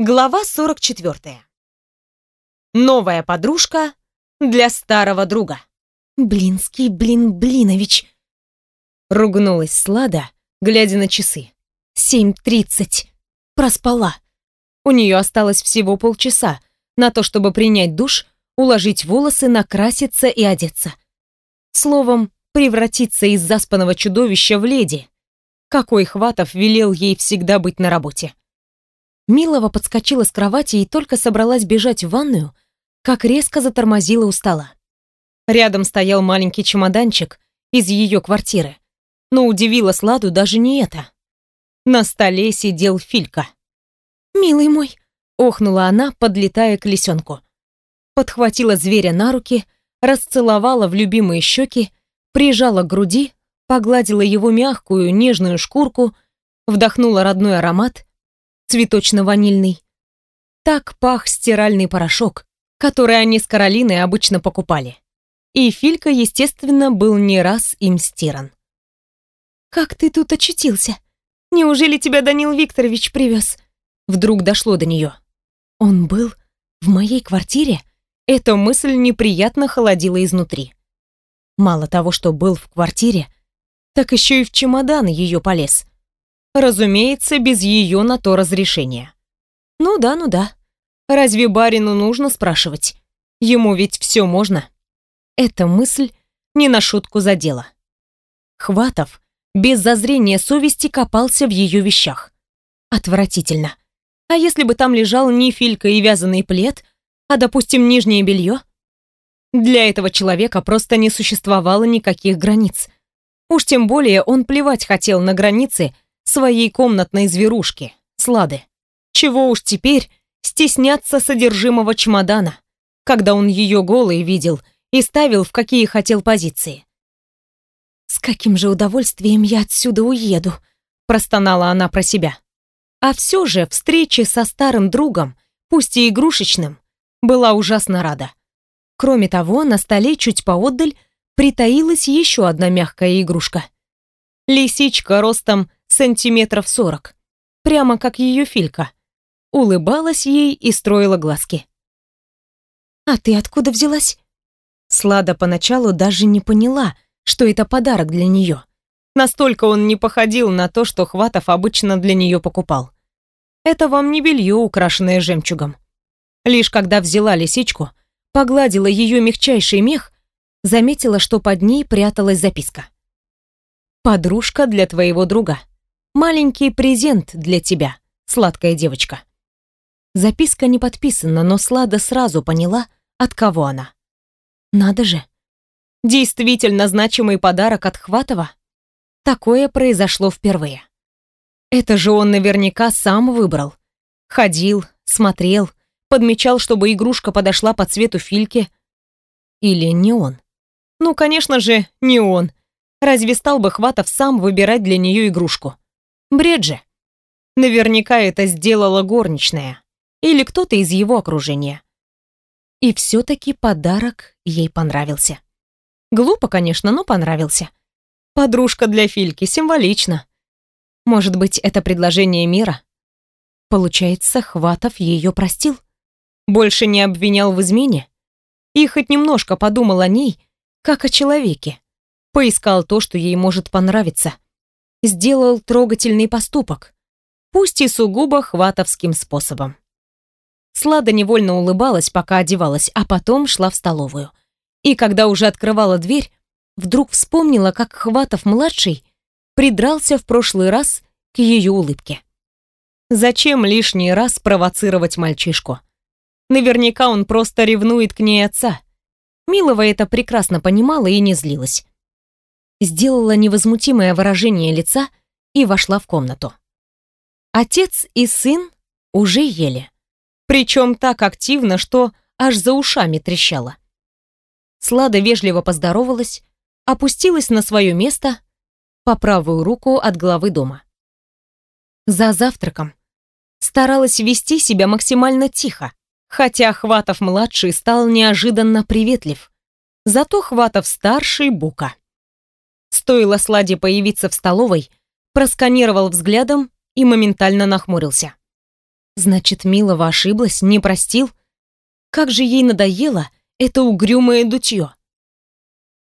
Глава 44. Новая подружка для старого друга. Блинский блин Блинович. Ругнулась Слада, глядя на часы. Семь тридцать. Проспала. У нее осталось всего полчаса на то, чтобы принять душ, уложить волосы, накраситься и одеться. Словом, превратиться из заспанного чудовища в леди. Какой Хватов велел ей всегда быть на работе. Милова подскочила с кровати и только собралась бежать в ванную, как резко затормозила у стола. Рядом стоял маленький чемоданчик из ее квартиры, но удивило Сладу даже не это. На столе сидел Филька. «Милый мой!» — охнула она, подлетая к лисенку. Подхватила зверя на руки, расцеловала в любимые щеки, прижала к груди, погладила его мягкую, нежную шкурку, вдохнула родной аромат, цветочно-ванильный. Так пах стиральный порошок, который они с Каролиной обычно покупали. И Филька, естественно, был не раз им стиран. «Как ты тут очутился? Неужели тебя Данил Викторович привез?» Вдруг дошло до нее. «Он был в моей квартире?» Эта мысль неприятно холодила изнутри. Мало того, что был в квартире, так еще и в чемодан ее полез. Разумеется, без ее на то разрешения. Ну да, ну да. Разве барину нужно спрашивать? Ему ведь все можно. Эта мысль не на шутку задела. Хватов без зазрения совести копался в ее вещах. Отвратительно. А если бы там лежал не филька и вязаный плед, а, допустим, нижнее белье? Для этого человека просто не существовало никаких границ. Уж тем более он плевать хотел на границы своей комнатной зверушки, Слады. Чего уж теперь стесняться содержимого чемодана, когда он ее голой видел и ставил в какие хотел позиции. «С каким же удовольствием я отсюда уеду», — простонала она про себя. А все же встрече со старым другом, пусть и игрушечным, была ужасно рада. Кроме того, на столе чуть поотдаль притаилась еще одна мягкая игрушка. Лисичка ростом сантиметров сорок, прямо как ее филька. Улыбалась ей и строила глазки. «А ты откуда взялась?» Слада поначалу даже не поняла, что это подарок для нее. Настолько он не походил на то, что Хватов обычно для нее покупал. Это вам не белье, украшенное жемчугом. Лишь когда взяла лисичку, погладила ее мягчайший мех, заметила, что под ней пряталась записка. «Подружка для твоего друга». Маленький презент для тебя, сладкая девочка. Записка не подписана, но Слада сразу поняла, от кого она. Надо же. Действительно значимый подарок от Хватова? Такое произошло впервые. Это же он наверняка сам выбрал. Ходил, смотрел, подмечал, чтобы игрушка подошла по цвету Фильки. Или не он? Ну, конечно же, не он. Разве стал бы Хватов сам выбирать для нее игрушку? Бред же. Наверняка это сделала горничная или кто-то из его окружения. И все-таки подарок ей понравился. Глупо, конечно, но понравился. Подружка для Фильки, символично. Может быть, это предложение мира? Получается, Хватов ее простил? Больше не обвинял в измене? И хоть немножко подумал о ней, как о человеке. Поискал то, что ей может понравиться сделал трогательный поступок, пусть и сугубо хватовским способом. Слада невольно улыбалась, пока одевалась, а потом шла в столовую. И когда уже открывала дверь, вдруг вспомнила, как Хватов-младший придрался в прошлый раз к ее улыбке. Зачем лишний раз провоцировать мальчишку? Наверняка он просто ревнует к ней отца. Милова это прекрасно понимала и не злилась сделала невозмутимое выражение лица и вошла в комнату. Отец и сын уже ели. Причем так активно, что аж за ушами трещало. Слада вежливо поздоровалась, опустилась на свое место по правую руку от главы дома. За завтраком старалась вести себя максимально тихо, хотя Хватов-младший стал неожиданно приветлив. Зато Хватов-старший — бука. Стоило Сладе появиться в столовой, просканировал взглядом и моментально нахмурился. Значит, Милова ошиблась, не простил? Как же ей надоело это угрюмое дутье.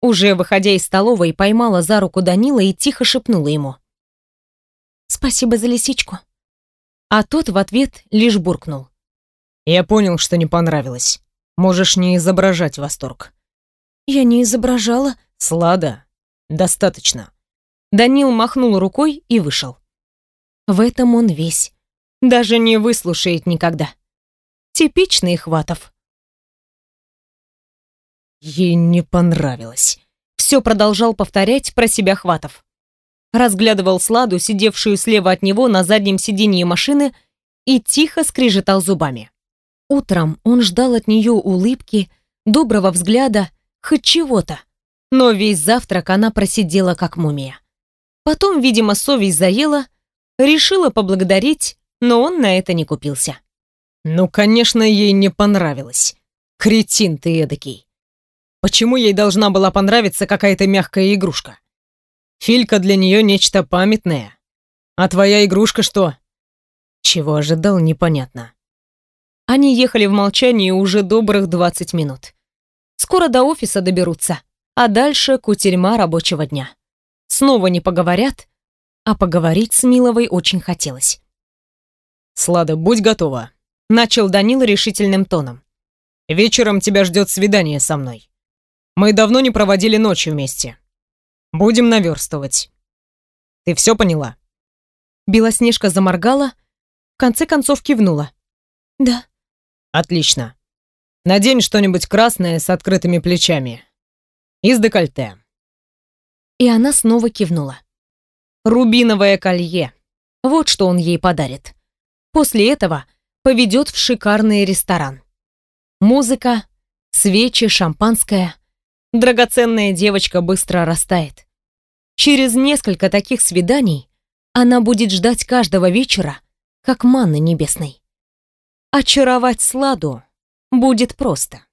Уже выходя из столовой, поймала за руку Данила и тихо шепнула ему. «Спасибо за лисичку». А тот в ответ лишь буркнул. «Я понял, что не понравилось. Можешь не изображать восторг». «Я не изображала». «Слада, достаточно». Данил махнул рукой и вышел. В этом он весь. Даже не выслушает никогда. Типичный Хватов. Ей не понравилось. Все продолжал повторять про себя Хватов. Разглядывал Сладу, сидевшую слева от него на заднем сиденье машины, и тихо скрежетал зубами. Утром он ждал от нее улыбки, доброго взгляда, хоть чего-то. Но весь завтрак она просидела как мумия. Потом, видимо, совесть заела, решила поблагодарить, но он на это не купился. Ну, конечно, ей не понравилось. Кретин ты эдакий. Почему ей должна была понравиться какая-то мягкая игрушка? Филька для нее нечто памятное. А твоя игрушка что? Чего ожидал, непонятно. Они ехали в молчании уже добрых 20 минут. Скоро до офиса доберутся, а дальше кутерьма рабочего дня. Снова не поговорят, а поговорить с Миловой очень хотелось. «Слада, будь готова», — начал Данил решительным тоном. «Вечером тебя ждет свидание со мной. Мы давно не проводили ночи вместе. Будем наверстывать. Ты все поняла?» Белоснежка заморгала, в конце концов кивнула. «Да». «Отлично. Надень что-нибудь красное с открытыми плечами. Из декольте». И она снова кивнула. Рубиновое колье. Вот что он ей подарит. После этого поведет в шикарный ресторан. Музыка, свечи, шампанское. Драгоценная девочка быстро растает. Через несколько таких свиданий она будет ждать каждого вечера, как манны небесной. Очаровать Сладу будет просто.